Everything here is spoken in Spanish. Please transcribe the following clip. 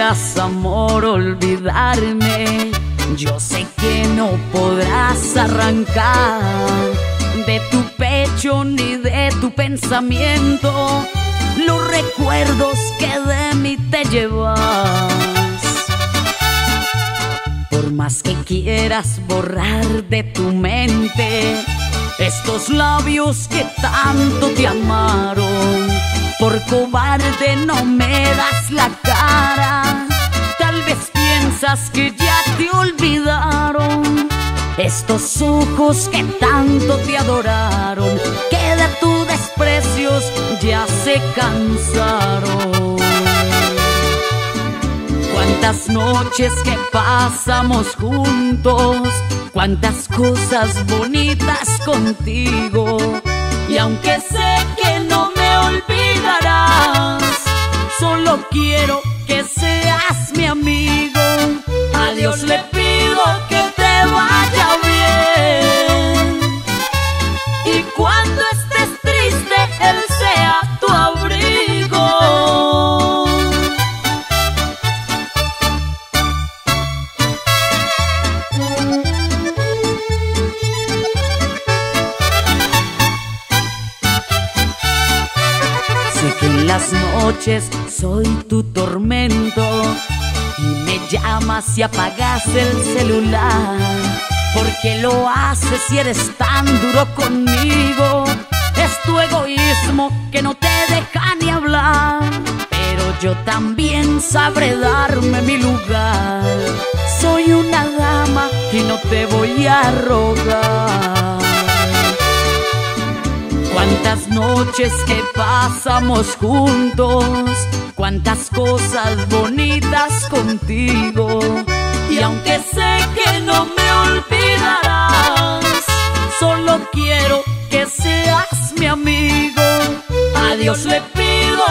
amor, olvidarme, yo sé que no podrás arrancar de tu pecho ni de tu pensamiento los recuerdos que de mí te llevas. Por más que quieras borrar de tu mente estos labios que tanto te amaron, por cobarde no me das la cara. Que ya te olvidaron. Estos ojos que tanto te adoraron, que de tus desprecios ya se cansaron. Cuántas noches que pasamos juntos, cuántas cosas bonitas contigo. Y aunque sé Dios le pido que te vaya bien. Y cuando estés triste, Él sea tu abrigo. Sé que en las noches soy tu tormento y me llamas y apagas el celular. Porque lo haces si eres tan duro conmigo. Es tu egoísmo que no te deja ni hablar. Pero yo también sabré darme mi lugar. Soy una dama y no te voy a rogar. Cuántas noches que pasamos juntos, cuántas cosas bonitas contigo. Y aunque sé que no me olvidarás, solo quiero que seas mi amigo. A Dios le pido